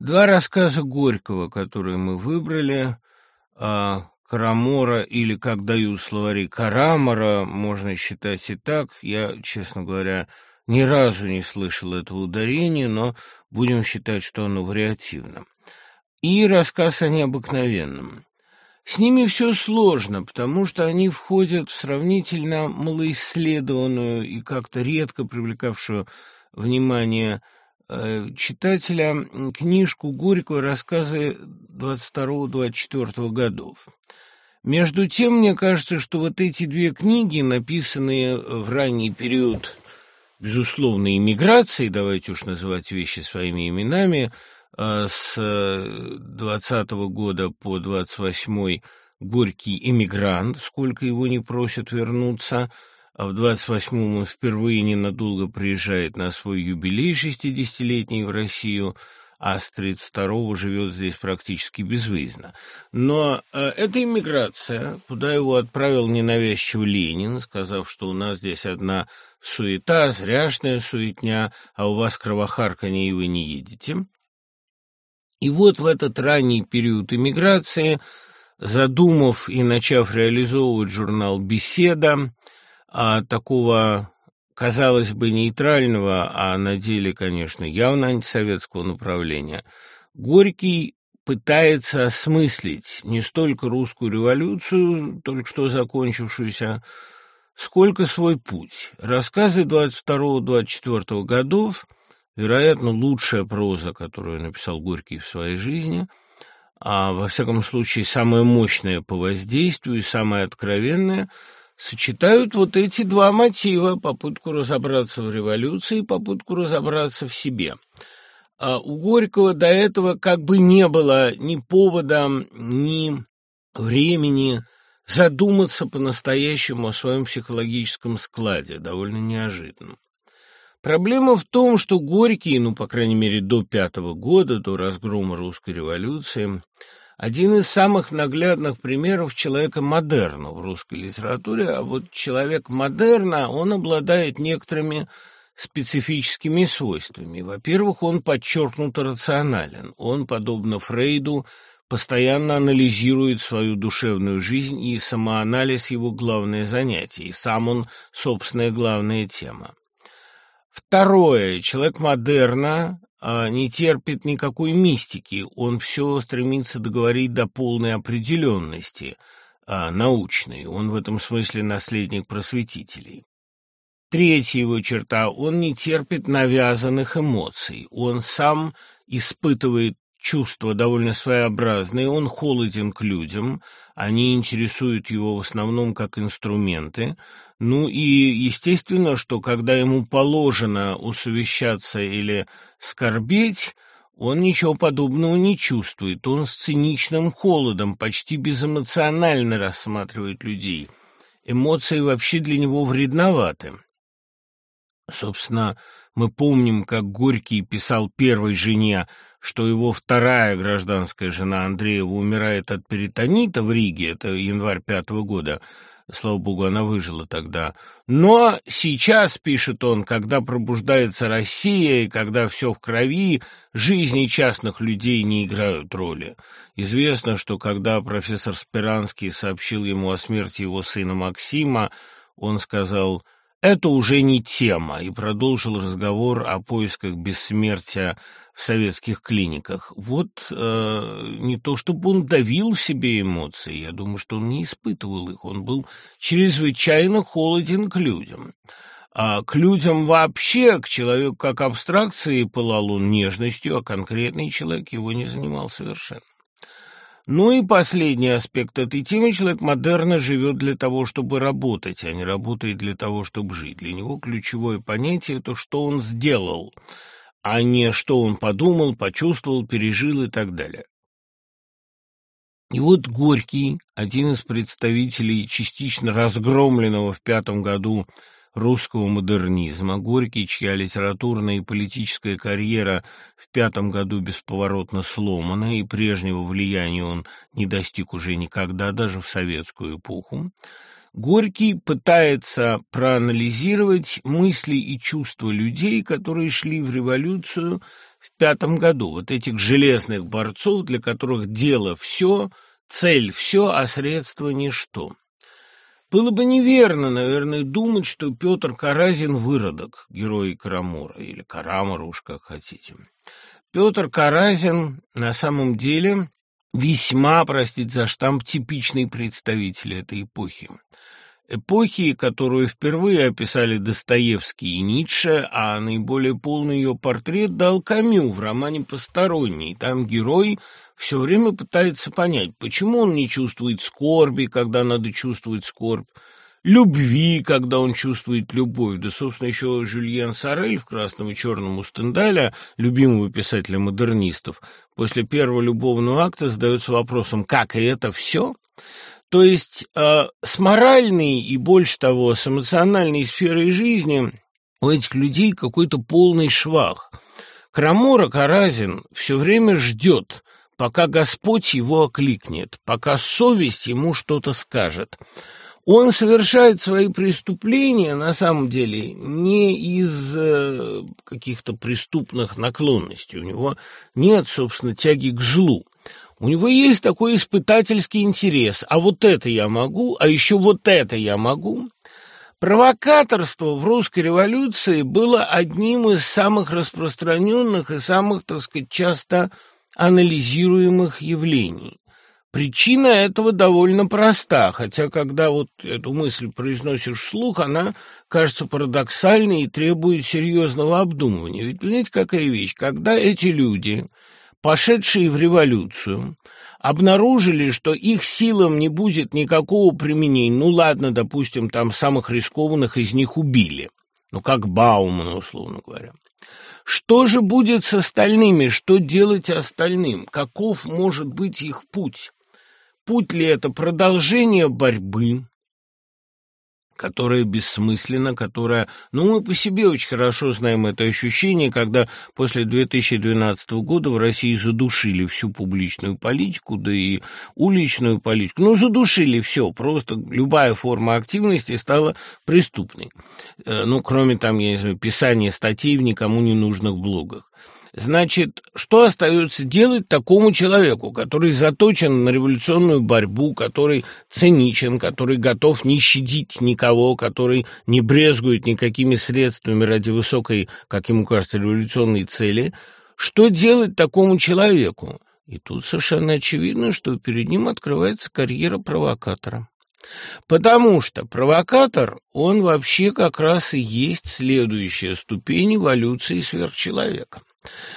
Два рассказа Горького, которые мы выбрали, а, Карамора или, как дают словари, Карамора, можно считать и так. Я, честно говоря, ни разу не слышал этого ударения, но будем считать, что оно вариативно. И рассказ о необыкновенном. С ними все сложно, потому что они входят в сравнительно малоисследованную и как-то редко привлекавшую внимание читателя книжку Горького «Рассказы 22-24 годов». Между тем, мне кажется, что вот эти две книги, написанные в ранний период, безусловно, иммиграции, давайте уж называть вещи своими именами, э, с 20 -го года по 28 Горький эмигрант, сколько его не просят вернуться – а в 28-м он впервые ненадолго приезжает на свой юбилей 60-летний в Россию, а с 32-го живет здесь практически безвыездно. Но э, эта иммиграция, куда его отправил ненавязчиво Ленин, сказав, что у нас здесь одна суета, зряшная суетня, а у вас кровохарканье, и вы не едете. И вот в этот ранний период иммиграции, задумав и начав реализовывать журнал «Беседа», а такого, казалось бы, нейтрального, а на деле, конечно, явно антисоветского направления, Горький пытается осмыслить не столько русскую революцию, только что закончившуюся, сколько свой путь. Рассказы 22-24 годов, вероятно, лучшая проза, которую написал Горький в своей жизни, а во всяком случае самая мощная по воздействию и самая откровенная – сочетают вот эти два мотива, попытку разобраться в революции и попытку разобраться в себе. А у Горького до этого как бы не было ни повода, ни времени задуматься по-настоящему о своем психологическом складе, довольно неожиданно. Проблема в том, что Горький, ну, по крайней мере, до пятого года, до разгрома русской революции, один из самых наглядных примеров человека модерна в русской литературе, а вот человек модерна, он обладает некоторыми специфическими свойствами. Во-первых, он подчеркнуто рационален. Он, подобно Фрейду, постоянно анализирует свою душевную жизнь, и самоанализ – его главное занятие, и сам он – собственная главная тема. Второе. Человек модерна не терпит никакой мистики, он все стремится договорить до полной определенности, а, научной, он в этом смысле наследник просветителей. Третья его черта – он не терпит навязанных эмоций, он сам испытывает чувства довольно своеобразные, он холоден к людям, они интересуют его в основном как инструменты, ну и естественно, что когда ему положено усовещаться или скорбеть, он ничего подобного не чувствует. Он с циничным холодом, почти безэмоционально рассматривает людей. Эмоции вообще для него вредноваты. Собственно, мы помним, как Горький писал первой жене, что его вторая гражданская жена Андреева умирает от перитонита в Риге, это январь пятого года, Слава богу, она выжила тогда. Но сейчас, пишет он, когда пробуждается Россия и когда все в крови, жизни частных людей не играют роли. Известно, что когда профессор Спиранский сообщил ему о смерти его сына Максима, он сказал «это уже не тема» и продолжил разговор о поисках бессмертия в советских клиниках. Вот э, не то, чтобы он давил в себе эмоции, я думаю, что он не испытывал их, он был чрезвычайно холоден к людям. А к людям вообще, к человеку как абстракции пылал он нежностью, а конкретный человек его не занимал совершенно. Ну и последний аспект этой темы. Человек модерна живет для того, чтобы работать, а не работает для того, чтобы жить. Для него ключевое понятие – это что он сделал – а не что он подумал, почувствовал, пережил и так далее. И вот Горький, один из представителей частично разгромленного в пятом году русского модернизма, Горький, чья литературная и политическая карьера в пятом году бесповоротно сломана, и прежнего влияния он не достиг уже никогда, даже в советскую эпоху, Горький пытается проанализировать мысли и чувства людей, которые шли в революцию в пятом году. Вот этих железных борцов, для которых дело все, цель все, а средство ничто. Было бы неверно, наверное, думать, что Петр Каразин – выродок, герой Карамора, или Карамора уж как хотите. Петр Каразин на самом деле весьма, простите за штамп, типичный представитель этой эпохи. Эпохи, которую впервые описали Достоевский и Ницше, а наиболее полный ее портрет дал Камю в романе «Посторонний». Там герой все время пытается понять, почему он не чувствует скорби, когда надо чувствовать скорбь, любви, когда он чувствует любовь. Да, собственно, еще Жюльен Сорель в «Красном и черном» у Стендаля, любимого писателя модернистов, после первого любовного акта задается вопросом «Как, и это все?» То есть э, с моральной и, больше того, с эмоциональной сферой жизни у этих людей какой-то полный швах. Крамора Каразин все время ждет – пока Господь его окликнет, пока совесть ему что-то скажет. Он совершает свои преступления, на самом деле, не из э, каких-то преступных наклонностей. У него нет, собственно, тяги к злу. У него есть такой испытательский интерес. А вот это я могу, а еще вот это я могу. Провокаторство в русской революции было одним из самых распространенных и самых, так сказать, часто анализируемых явлений. Причина этого довольно проста, хотя когда вот эту мысль произносишь вслух, она кажется парадоксальной и требует серьезного обдумывания. Ведь понимаете, какая вещь? Когда эти люди, пошедшие в революцию, обнаружили, что их силам не будет никакого применения, ну ладно, допустим, там самых рискованных из них убили, ну как Баумана, условно говоря, что же будет с остальными? Что делать остальным? Каков может быть их путь? Путь ли это продолжение борьбы? Которая бессмысленна, которая... Ну, мы по себе очень хорошо знаем это ощущение, когда после 2012 года в России задушили всю публичную политику, да и уличную политику. Ну, задушили все, просто любая форма активности стала преступной. Э, ну, кроме там, я не знаю, писания статей в никому не нужных блогах. Значит, что остается делать такому человеку, который заточен на революционную борьбу, который циничен, который готов не щадить никого, который не брезгует никакими средствами ради высокой, как ему кажется, революционной цели? Что делать такому человеку? И тут совершенно очевидно, что перед ним открывается карьера провокатора. Потому что провокатор, он вообще как раз и есть следующая ступень эволюции сверхчеловека.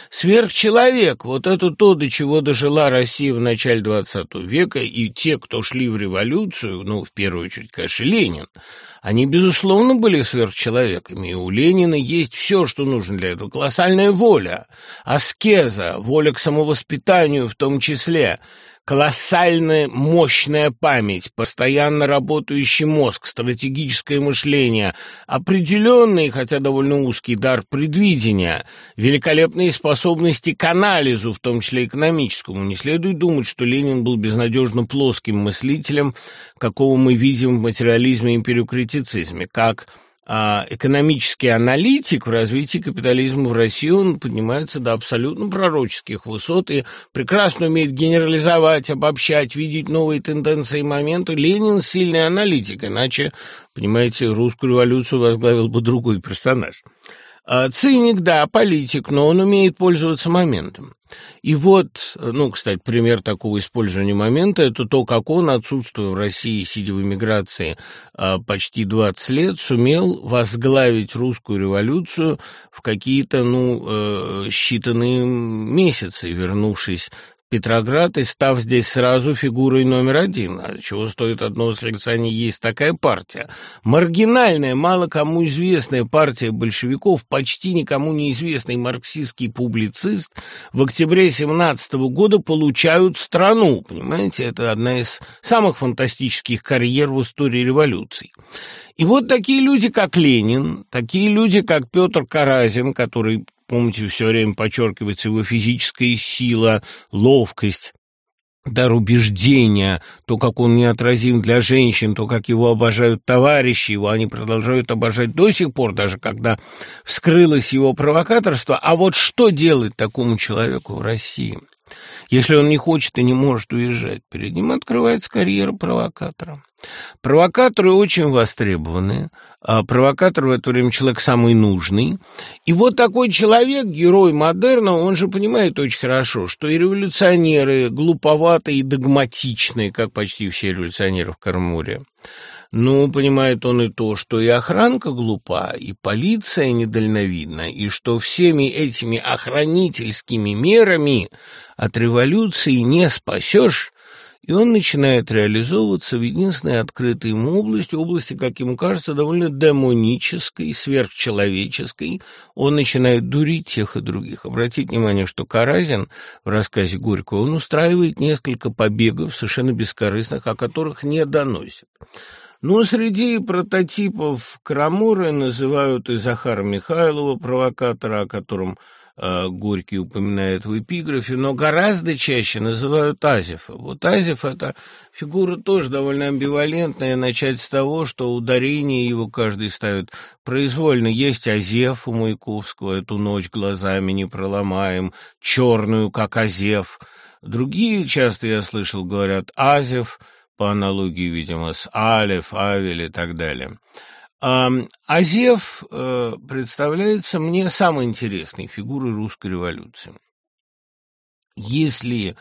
Сверхчеловек – вот это то, до чего дожила Россия в начале XX века, и те, кто шли в революцию, ну, в первую очередь, конечно, Ленин, они, безусловно, были сверхчеловеками, и у Ленина есть все, что нужно для этого. Колоссальная воля, аскеза, воля к самовоспитанию в том числе – колоссальная мощная память, постоянно работающий мозг, стратегическое мышление, определенный, хотя довольно узкий дар предвидения, великолепные способности к анализу, в том числе экономическому. Не следует думать, что Ленин был безнадежно плоским мыслителем, какого мы видим в материализме и империокритицизме, как а экономический аналитик в развитии капитализма в России, он поднимается до абсолютно пророческих высот и прекрасно умеет генерализовать, обобщать, видеть новые тенденции и моменты. Ленин сильный аналитик, иначе, понимаете, русскую революцию возглавил бы другой персонаж. А, циник, да, политик, но он умеет пользоваться моментом. И вот, ну, кстати, пример такого использования момента – это то, как он, отсутствуя в России, сидя в эмиграции а, почти 20 лет, сумел возглавить русскую революцию в какие-то, ну, э, считанные месяцы, вернувшись Петроград и став здесь сразу фигурой номер один. А чего стоит одно восклицание «есть такая партия». Маргинальная, мало кому известная партия большевиков, почти никому неизвестный марксистский публицист в октябре 17 года получают страну. Понимаете, это одна из самых фантастических карьер в истории революции. И вот такие люди, как Ленин, такие люди, как Петр Каразин, который Помните, все время подчеркивается его физическая сила, ловкость. дар убеждения, то, как он неотразим для женщин, то, как его обожают товарищи, его они продолжают обожать до сих пор, даже когда вскрылось его провокаторство. А вот что делать такому человеку в России? Если он не хочет и не может уезжать, перед ним открывается карьера провокатора. Провокаторы очень востребованы, а провокатор в это время человек самый нужный. И вот такой человек, герой модерна, он же понимает очень хорошо, что и революционеры глуповатые и догматичные, как почти все революционеры в Кармуре. Ну, понимает он и то, что и охранка глупа, и полиция недальновидна, и что всеми этими охранительскими мерами от революции не спасешь, и он начинает реализовываться в единственной открытой ему области, области, как ему кажется, довольно демонической, сверхчеловеческой. Он начинает дурить тех и других. Обратите внимание, что Каразин в рассказе Горького, он устраивает несколько побегов, совершенно бескорыстных, о которых не доносит. Ну, среди прототипов Крамуры называют и Захара Михайлова, провокатора, о котором Горький упоминает в эпиграфе, но гораздо чаще называют Азефа. Вот Азеф – это фигура тоже довольно амбивалентная. Начать с того, что ударение его каждый ставит произвольно. Есть Азеф у Маяковского, эту ночь глазами не проломаем, черную, как Азеф. Другие, часто я слышал, говорят Азеф, по аналогии, видимо, с Алев, Авель и так далее. Азев э, представляется мне самой интересной фигурой русской революции. Если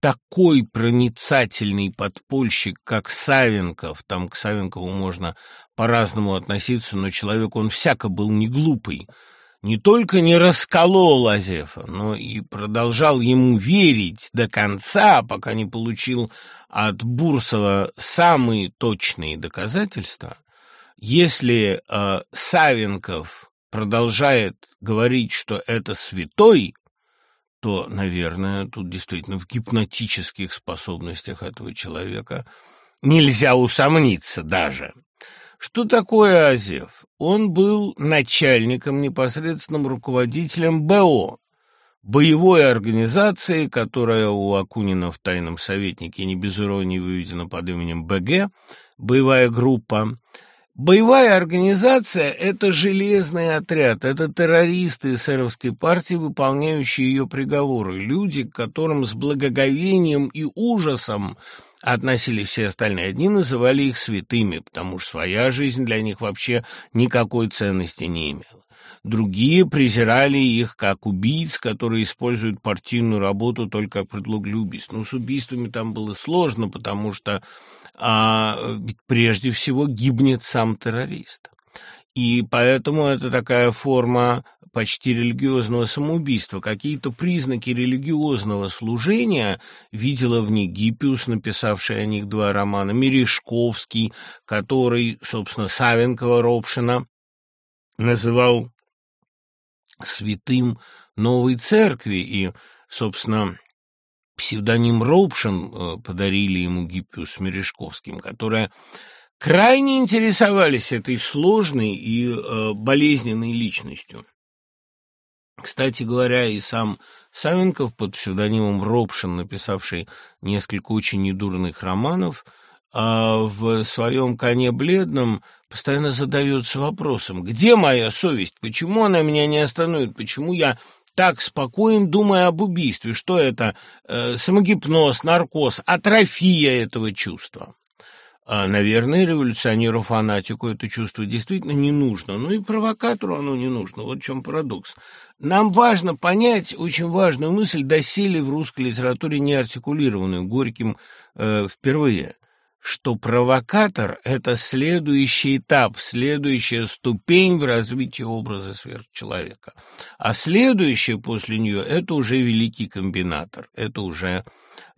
такой проницательный подпольщик, как Савенков, там к Савенкову можно по-разному относиться, но человек он всяко был не глупый, не только не расколол Азефа, но и продолжал ему верить до конца, пока не получил от Бурсова самые точные доказательства, если э, Савенков продолжает говорить, что это святой, то, наверное, тут действительно в гипнотических способностях этого человека нельзя усомниться даже. Что такое Азев? Он был начальником, непосредственным руководителем БО, боевой организации, которая у Акунина в тайном советнике не без иронии выведена под именем БГ, боевая группа, Боевая организация – это железный отряд, это террористы эсеровской партии, выполняющие ее приговоры, люди, к которым с благоговением и ужасом относились все остальные. Одни называли их святыми, потому что своя жизнь для них вообще никакой ценности не имела. Другие презирали их как убийц, которые используют партийную работу только как предлог для убийств. Но с убийствами там было сложно, потому что а, ведь прежде всего гибнет сам террорист. И поэтому это такая форма почти религиозного самоубийства. Какие-то признаки религиозного служения видела в них Гиппиус, написавший о них два романа, Мережковский, который, собственно, Савенкова Робшина называл святым новой церкви. И, собственно, псевдоним Роупшин э, подарили ему Гиппиус с Мережковским, которые крайне интересовались этой сложной и э, болезненной личностью. Кстати говоря, и сам Савенков под псевдонимом Робшин, написавший несколько очень недурных романов, а в своем «Коне бледном» постоянно задается вопросом, где моя совесть, почему она меня не остановит, почему я так спокоен, думая об убийстве. Что это? Э, самогипноз, наркоз, атрофия этого чувства. А, наверное, революционеру-фанатику это чувство действительно не нужно, но и провокатору оно не нужно. Вот в чем парадокс. Нам важно понять очень важную мысль, доселе в русской литературе не артикулированную Горьким э, впервые что провокатор – это следующий этап, следующая ступень в развитии образа сверхчеловека. А следующее после нее – это уже великий комбинатор, это уже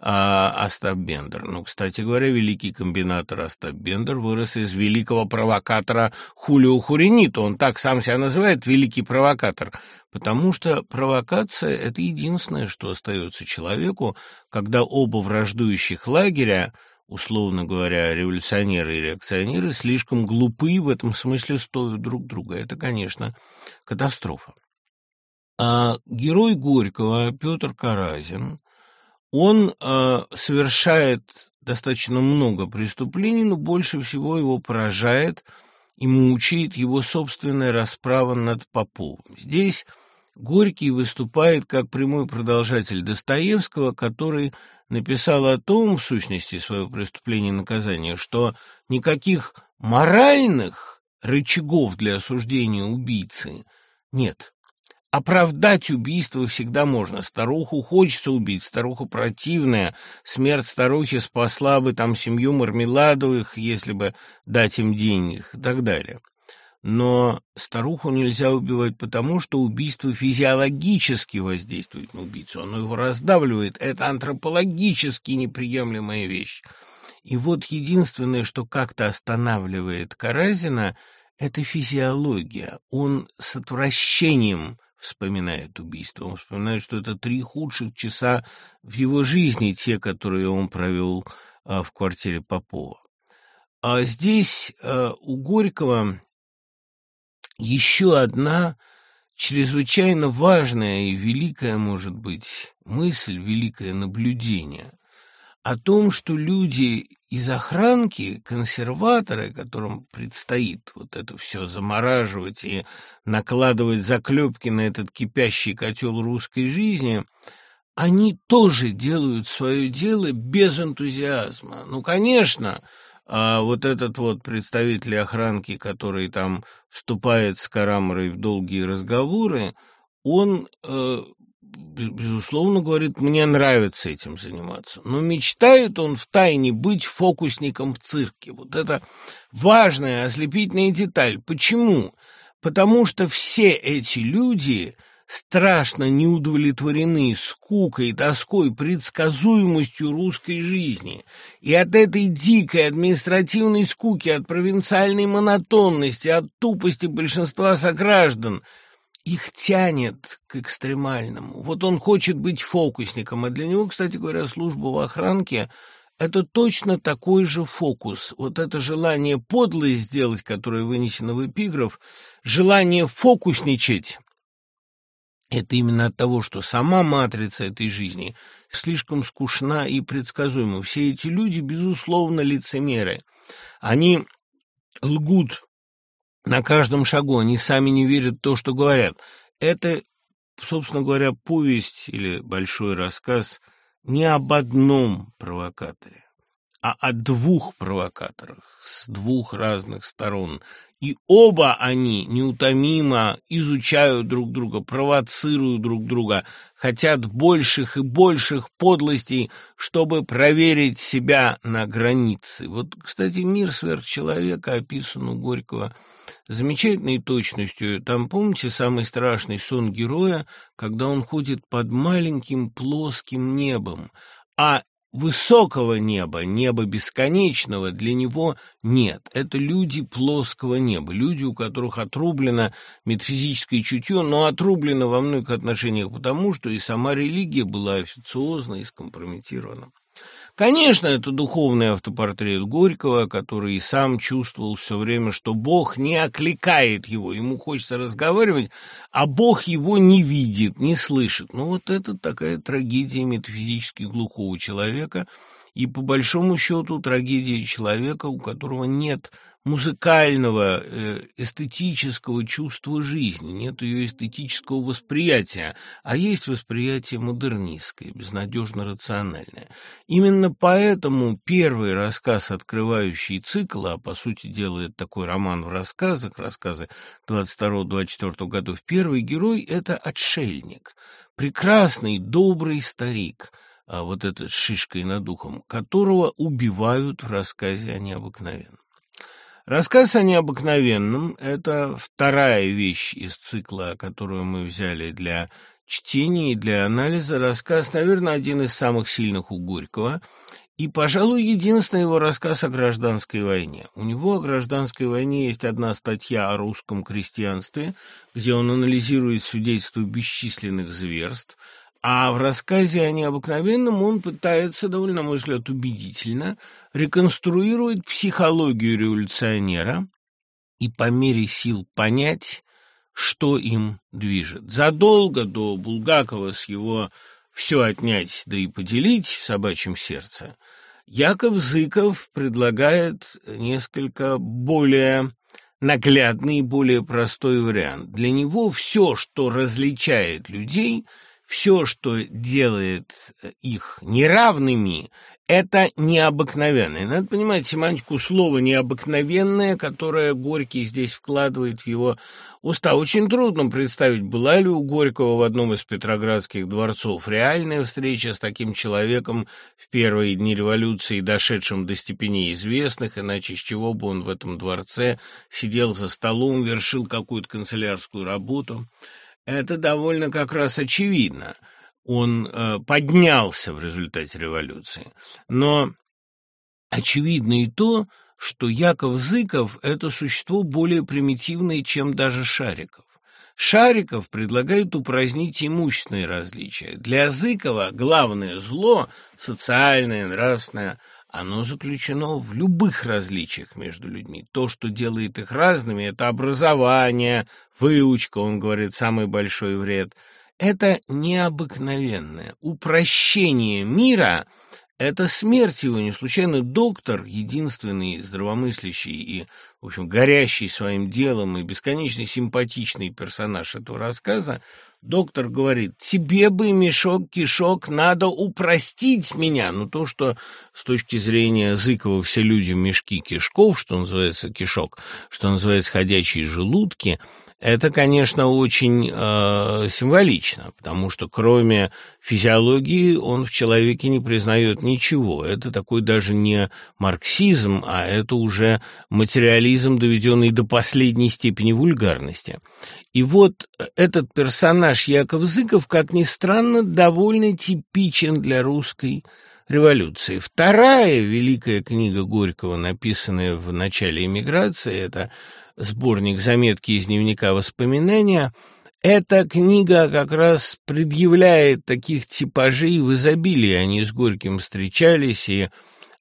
а, Остап Бендер. Ну, кстати говоря, великий комбинатор Остап Бендер вырос из великого провокатора Хулио Хуринито. Он так сам себя называет, великий провокатор, потому что провокация – это единственное, что остается человеку, когда оба враждующих лагеря – условно говоря, революционеры и реакционеры слишком глупы в этом смысле стоят друг друга. Это, конечно, катастрофа. А герой Горького Петр Каразин, Он э, совершает достаточно много преступлений, но больше всего его поражает и мучает его собственная расправа над Поповым. Здесь Горький выступает как прямой продолжатель Достоевского, который написал о том, в сущности, свое преступление и наказание, что никаких моральных рычагов для осуждения убийцы нет. Оправдать убийство всегда можно. Старуху хочется убить, старуха противная. Смерть старухи спасла бы там семью Мармеладовых, если бы дать им денег и так далее. Но старуху нельзя убивать потому, что убийство физиологически воздействует на убийцу. Оно его раздавливает. Это антропологически неприемлемая вещь. И вот единственное, что как-то останавливает Каразина, это физиология. Он с отвращением вспоминает убийство. Он вспоминает, что это три худших часа в его жизни, те, которые он провел а, в квартире Попова. А здесь а, у Горького еще одна чрезвычайно важная и великая, может быть, мысль, великое наблюдение о том, что люди из охранки, консерваторы, которым предстоит вот это все замораживать и накладывать заклепки на этот кипящий котел русской жизни, они тоже делают свое дело без энтузиазма. Ну, конечно, а вот этот вот представитель охранки, который там вступает с Караморой в долгие разговоры, он, э, безусловно, говорит, мне нравится этим заниматься. Но мечтает он втайне быть фокусником в цирке. Вот это важная ослепительная деталь. Почему? Потому что все эти люди страшно не удовлетворены скукой, тоской, предсказуемостью русской жизни. И от этой дикой административной скуки, от провинциальной монотонности, от тупости большинства сограждан их тянет к экстремальному. Вот он хочет быть фокусником, а для него, кстати говоря, служба в охранке – это точно такой же фокус. Вот это желание подлость сделать, которое вынесено в эпиграф, желание фокусничать – это именно от того, что сама матрица этой жизни слишком скучна и предсказуема. Все эти люди, безусловно, лицемеры. Они лгут на каждом шагу, они сами не верят в то, что говорят. Это, собственно говоря, повесть или большой рассказ не об одном провокаторе, а о двух провокаторах с двух разных сторон и оба они неутомимо изучают друг друга, провоцируют друг друга, хотят больших и больших подлостей, чтобы проверить себя на границе. Вот, кстати, мир сверхчеловека описан у Горького замечательной точностью. Там, помните, самый страшный сон героя, когда он ходит под маленьким плоским небом, а Высокого неба, неба бесконечного для него нет. Это люди плоского неба, люди, у которых отрублено метафизическое чутье, но отрублено во многих отношениях потому, что и сама религия была официозна и скомпрометирована. Конечно, это духовный автопортрет Горького, который и сам чувствовал все время, что Бог не окликает его, ему хочется разговаривать, а Бог его не видит, не слышит. Ну вот это такая трагедия метафизически глухого человека – и, по большому счету, трагедия человека, у которого нет музыкального, э, эстетического чувства жизни, нет ее эстетического восприятия, а есть восприятие модернистское, безнадежно рациональное. Именно поэтому первый рассказ, открывающий цикл, а по сути дела это такой роман в рассказах, рассказы 22-24 годов, первый герой – это отшельник, прекрасный, добрый старик – а вот этот шишкой над ухом, которого убивают в рассказе о необыкновенном. Рассказ о необыкновенном – это вторая вещь из цикла, которую мы взяли для чтения и для анализа. Рассказ, наверное, один из самых сильных у Горького и, пожалуй, единственный его рассказ о гражданской войне. У него о гражданской войне есть одна статья о русском крестьянстве, где он анализирует свидетельства бесчисленных зверств – а в рассказе о необыкновенном он пытается, довольно, на мой взгляд, убедительно реконструировать психологию революционера и по мере сил понять, что им движет. Задолго до Булгакова с его все отнять, да и поделить в собачьем сердце, Яков Зыков предлагает несколько более наглядный более простой вариант. Для него все, что различает людей, все, что делает их неравными, это необыкновенное. Надо понимать семантику слова «необыкновенное», которое Горький здесь вкладывает в его уста. Очень трудно представить, была ли у Горького в одном из петроградских дворцов реальная встреча с таким человеком в первые дни революции, дошедшим до степеней известных, иначе с чего бы он в этом дворце сидел за столом, вершил какую-то канцелярскую работу. Это довольно как раз очевидно – он э, поднялся в результате революции. Но очевидно и то, что Яков Зыков – это существо более примитивное, чем даже Шариков. Шариков предлагает упразднить имущественные различия. Для Зыкова главное зло, социальное, нравственное, оно заключено в любых различиях между людьми. То, что делает их разными, это образование, выучка, он говорит, самый большой вред – это необыкновенное упрощение мира — это смерть его. Не случайно доктор, единственный здравомыслящий и, в общем, горящий своим делом и бесконечно симпатичный персонаж этого рассказа, доктор говорит, тебе бы, мешок-кишок, надо упростить меня. Ну, то, что с точки зрения Зыкова все люди мешки кишков, что называется кишок, что называется ходячие желудки — это, конечно, очень э, символично, потому что кроме физиологии он в человеке не признает ничего. Это такой даже не марксизм, а это уже материализм, доведенный до последней степени вульгарности. И вот этот персонаж Яков Зыков, как ни странно, довольно типичен для русской революции. Вторая великая книга Горького, написанная в начале эмиграции, это сборник «Заметки из дневника воспоминания», эта книга как раз предъявляет таких типажей в изобилии. Они с Горьким встречались, и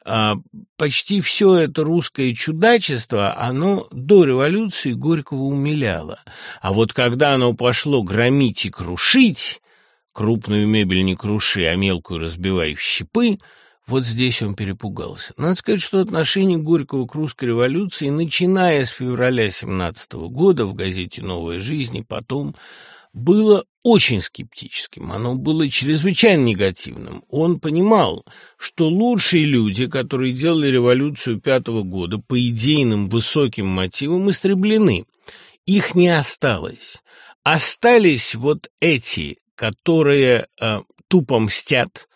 а, почти все это русское чудачество, оно до революции Горького умиляло. А вот когда оно пошло громить и крушить, крупную мебель не круши, а мелкую разбивай в щепы, вот здесь он перепугался. Надо сказать, что отношение Горького к русской революции, начиная с февраля 17 года в газете «Новая жизнь» и потом, было очень скептическим, оно было чрезвычайно негативным. Он понимал, что лучшие люди, которые делали революцию пятого года по идейным высоким мотивам, истреблены. Их не осталось. Остались вот эти, которые э, тупо мстят,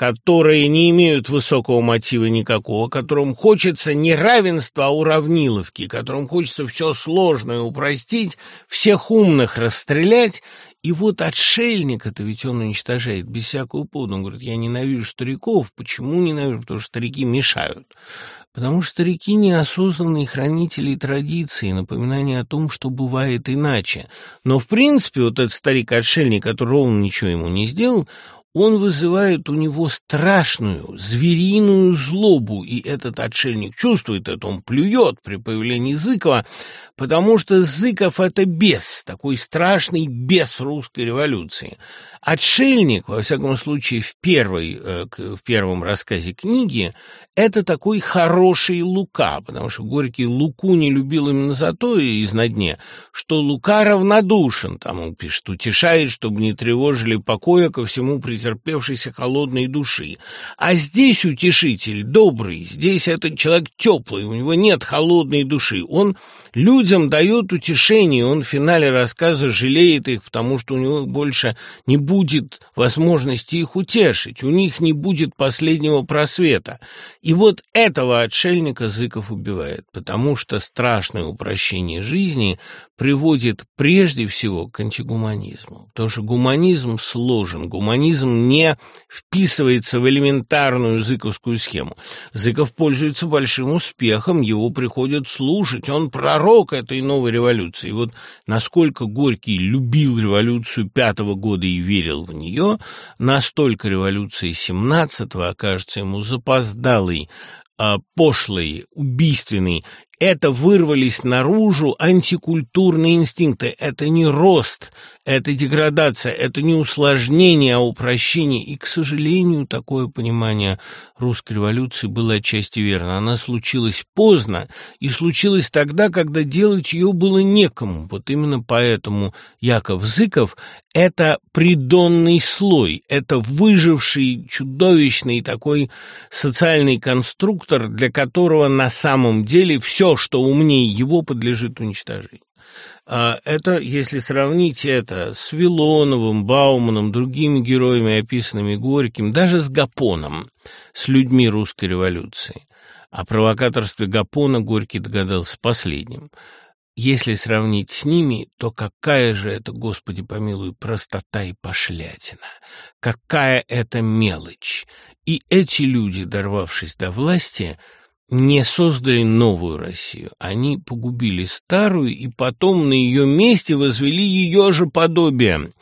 которые не имеют высокого мотива никакого, которым хочется не равенства, а уравниловки, которым хочется все сложное упростить, всех умных расстрелять, и вот отшельника-то ведь он уничтожает без всякого повода. Он говорит, я ненавижу стариков. Почему ненавижу? Потому что старики мешают. Потому что старики неосознанные хранители традиций, напоминание о том, что бывает иначе. Но, в принципе, вот этот старик-отшельник, который ровно ничего ему не сделал, он вызывает у него страшную, звериную злобу, и этот отшельник чувствует это, он плюет при появлении Зыкова, потому что Зыков — это бес, такой страшный бес русской революции. Отшельник, во всяком случае, в, первой, э, в первом рассказе книги, это такой хороший Лука, потому что Горький Луку не любил именно за то из на дне, что Лука равнодушен, там он пишет, утешает, чтобы не тревожили покоя ко всему претерпевшейся холодной души. А здесь утешитель добрый, здесь этот человек теплый, у него нет холодной души, он людям дает утешение, он в финале рассказа жалеет их, потому что у него больше не будет возможности их утешить, у них не будет последнего просвета. И вот этого отшельника Зыков убивает, потому что страшное упрощение жизни приводит прежде всего к антигуманизму. Потому что гуманизм сложен, гуманизм не вписывается в элементарную зыковскую схему. Зыков пользуется большим успехом, его приходят слушать, он пророк этой новой революции. Вот насколько Горький любил революцию пятого года и верил в нее, настолько революция семнадцатого окажется ему запоздалой, а, пошлый, убийственный, это вырвались наружу антикультурные инстинкты. Это не рост, это деградация, это не усложнение, а упрощение. И, к сожалению, такое понимание русской революции было отчасти верно. Она случилась поздно и случилась тогда, когда делать ее было некому. Вот именно поэтому Яков Зыков – это придонный слой, это выживший, чудовищный такой социальный конструктор, для которого на самом деле все, что умнее его, подлежит уничтожению. А это, если сравнить это с Вилоновым, Бауманом, другими героями, описанными Горьким, даже с Гапоном, с людьми русской революции. О провокаторстве Гапона Горький догадался последним. Если сравнить с ними, то какая же это, Господи помилуй, простота и пошлятина, какая это мелочь. И эти люди, дорвавшись до власти, не создали новую Россию. Они погубили старую и потом на ее месте возвели ее же подобие.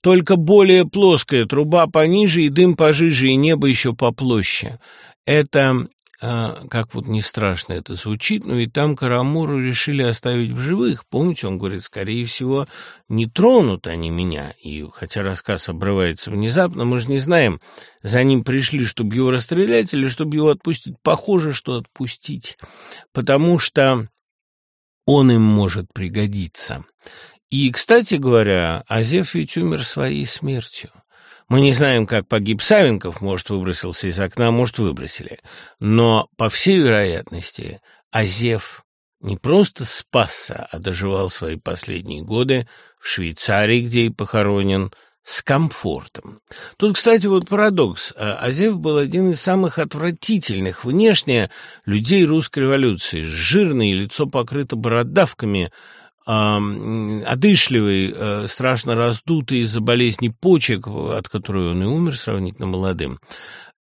Только более плоская, труба пониже и дым пожиже, и небо еще поплоще. Это а, как вот не страшно это звучит, но ведь там Карамуру решили оставить в живых. Помните, он говорит, скорее всего, не тронут они меня. И хотя рассказ обрывается внезапно, мы же не знаем, за ним пришли, чтобы его расстрелять или чтобы его отпустить. Похоже, что отпустить, потому что он им может пригодиться. И, кстати говоря, Азеф ведь умер своей смертью. Мы не знаем, как погиб Савенков, может, выбросился из окна, может, выбросили. Но, по всей вероятности, Азев не просто спасся, а доживал свои последние годы в Швейцарии, где и похоронен, с комфортом. Тут, кстати, вот парадокс. Азев был один из самых отвратительных внешне людей русской революции. Жирное лицо покрыто бородавками – одышливый, э, страшно раздутый из-за болезни почек, от которой он и умер сравнительно молодым,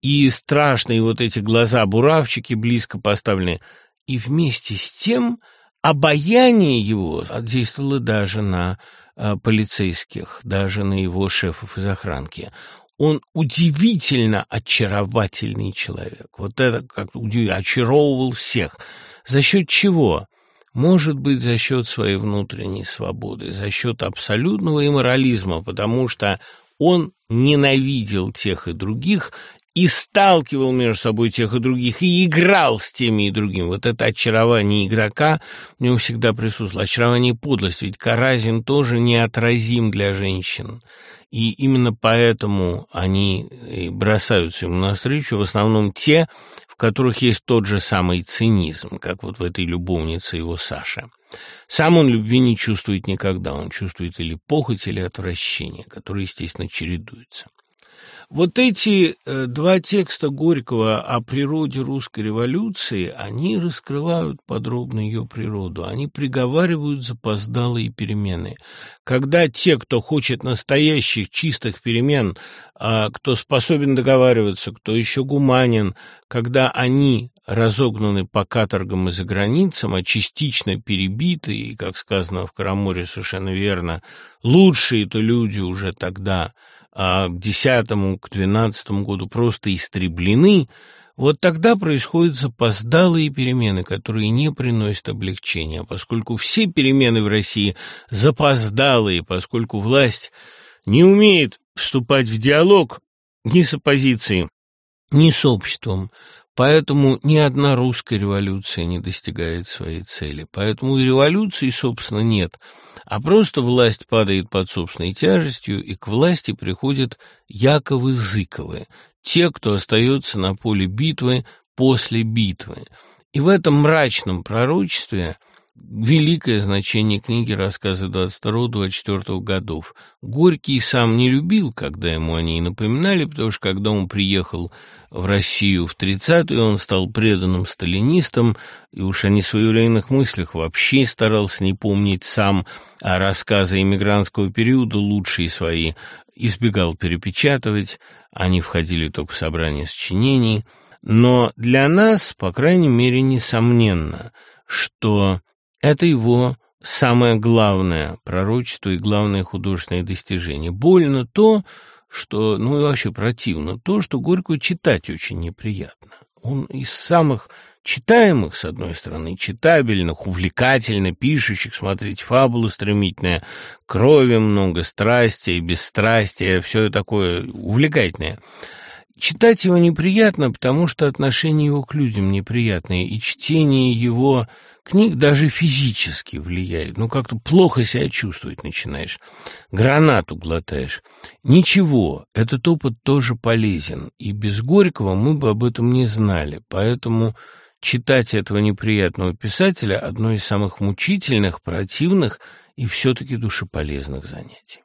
и страшные вот эти глаза-буравчики близко поставленные. И вместе с тем обаяние его действовало даже на э, полицейских, даже на его шефов из охранки. Он удивительно очаровательный человек. Вот это как очаровывал всех. За счет чего? Может быть, за счет своей внутренней свободы, за счет абсолютного имморализма, потому что он ненавидел тех и других и сталкивал между собой тех и других, и играл с теми и другими. Вот это очарование игрока в нем всегда присутствовало, очарование подлость, ведь Каразин тоже неотразим для женщин. И именно поэтому они бросаются ему навстречу, в основном те, в которых есть тот же самый цинизм, как вот в этой любовнице его Саша. Сам он любви не чувствует никогда, он чувствует или похоть, или отвращение, которые, естественно, чередуются. Вот эти э, два текста Горького о природе русской революции, они раскрывают подробно ее природу, они приговаривают запоздалые перемены. Когда те, кто хочет настоящих чистых перемен, а кто способен договариваться, кто еще гуманен, когда они разогнаны по каторгам и за границам, а частично перебиты, и, как сказано в Караморе совершенно верно, лучшие-то люди уже тогда – а к десятому, к двенадцатому году просто истреблены, вот тогда происходят запоздалые перемены, которые не приносят облегчения, поскольку все перемены в России запоздалые, поскольку власть не умеет вступать в диалог ни с оппозицией, ни с обществом, Поэтому ни одна русская революция не достигает своей цели. Поэтому и революции, собственно, нет, а просто власть падает под собственной тяжестью, и к власти приходят Яковы-Зыковы, те, кто остается на поле битвы после битвы. И в этом мрачном пророчестве – великое значение книги рассказы 22-24 годов. Горький сам не любил, когда ему о ней напоминали, потому что когда он приехал в Россию в 30-е, он стал преданным сталинистом, и уж о несвоевременных мыслях вообще старался не помнить сам, а рассказы иммигрантского периода лучшие свои избегал перепечатывать, они входили только в собрание сочинений. Но для нас, по крайней мере, несомненно, что это его самое главное пророчество и главное художественное достижение. Больно то, что, ну и вообще противно, то, что Горькую читать очень неприятно. Он из самых читаемых, с одной стороны, читабельных, увлекательно пишущих, смотреть фабулу стремительная, крови много, страсти и бесстрастия, все такое увлекательное. Читать его неприятно, потому что отношение его к людям неприятное, и чтение его книг даже физически влияет. Ну, как-то плохо себя чувствовать начинаешь. Гранату глотаешь. Ничего, этот опыт тоже полезен, и без Горького мы бы об этом не знали, поэтому читать этого неприятного писателя – одно из самых мучительных, противных и все-таки душеполезных занятий.